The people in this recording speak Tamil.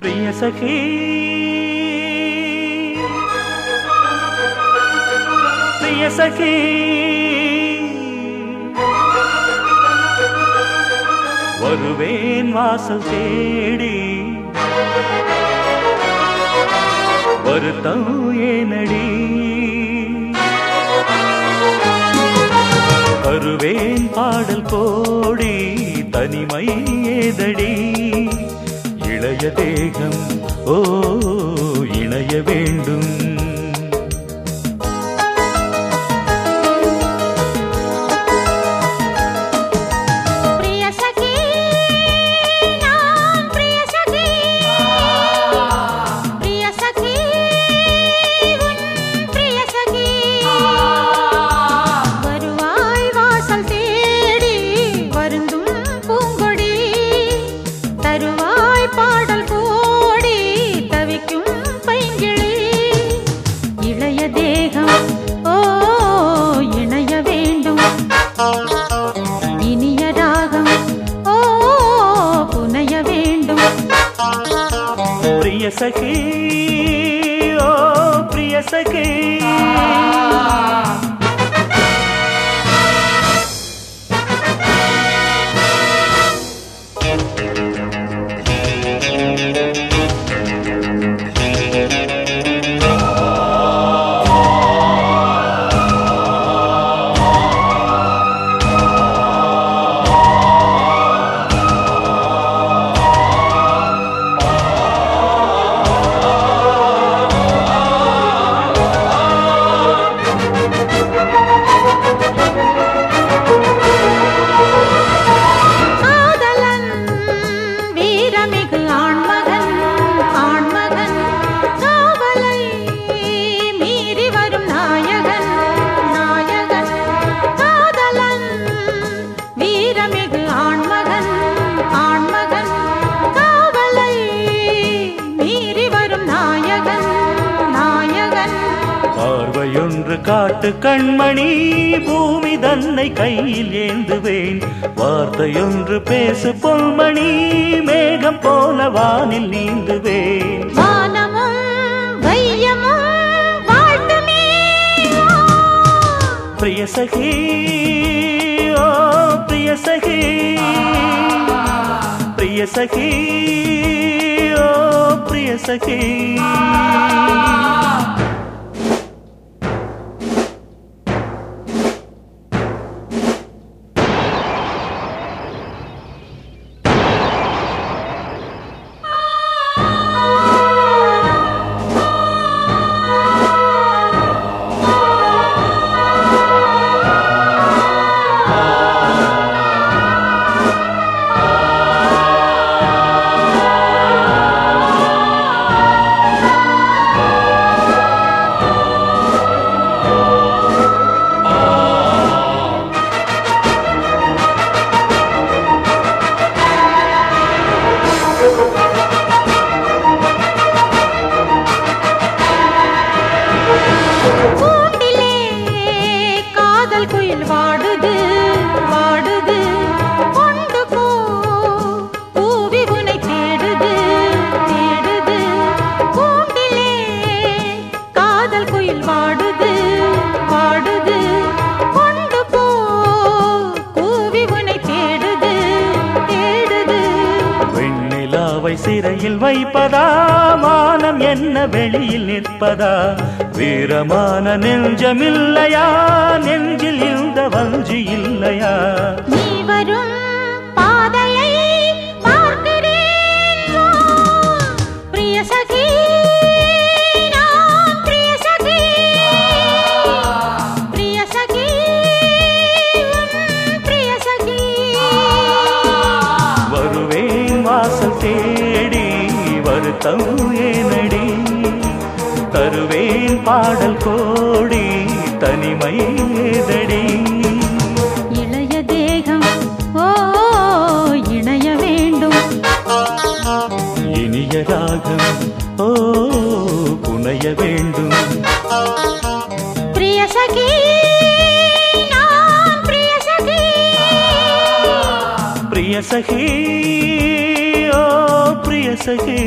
பிரிய சகி. பிரிய சகி. வருவேன் வாசல் தேடி. வருத்தம் ஏனடி. தருவேன் பாடல் கோடி தனிமை ஏதடி. இளைய தேகம் ஓ இணைய வேண்டும். பிரிய சகி ஓ பிரிய சகி காட்டு கண்மணி பூமி தன்னை கையில் ஏந்துவேன். வார்த்தையொன்று பேசு பொன்மணி மேகம் போல வானில் நீந்துவேன். பிரிய சகி ஓ பிரிய சகி. பிரிய சகி ஓ பிரிய சகி. காதல் குயில் வாடுது வாடுது. கொண்டு போ பூவி உனை தேடுது தேடுது. கூண்டிலே காதல் குயில் வாடுது வாடுது. கொண்டு போ பூவி உனை தேடுது தேடுது. வெண்ணிலாவை சிறையில் வைப்பதா? மானம் என்ன வெளியில் நிற்பதா? வீரமான நெஞ்சமில்லையா? நெஞ்சில் இந்த வஞ்சி இல்லையா? நீ வரும் பாதையை. பிரிய சகி பிரிய சகி. பிரிய சகி உன் பிரிய சகி. வருவேன் வாசல் தேடி வருத்தம் ஏனடி தருவேன் பாடல் கோடி தனிமை ஏதடி. இளைய தேகம் ஓ இணைய வேண்டும். இனிய ராகம் ஓ புனைய வேண்டும். பிரிய சகி பிரிய சகி ஓ பிரிய சகி.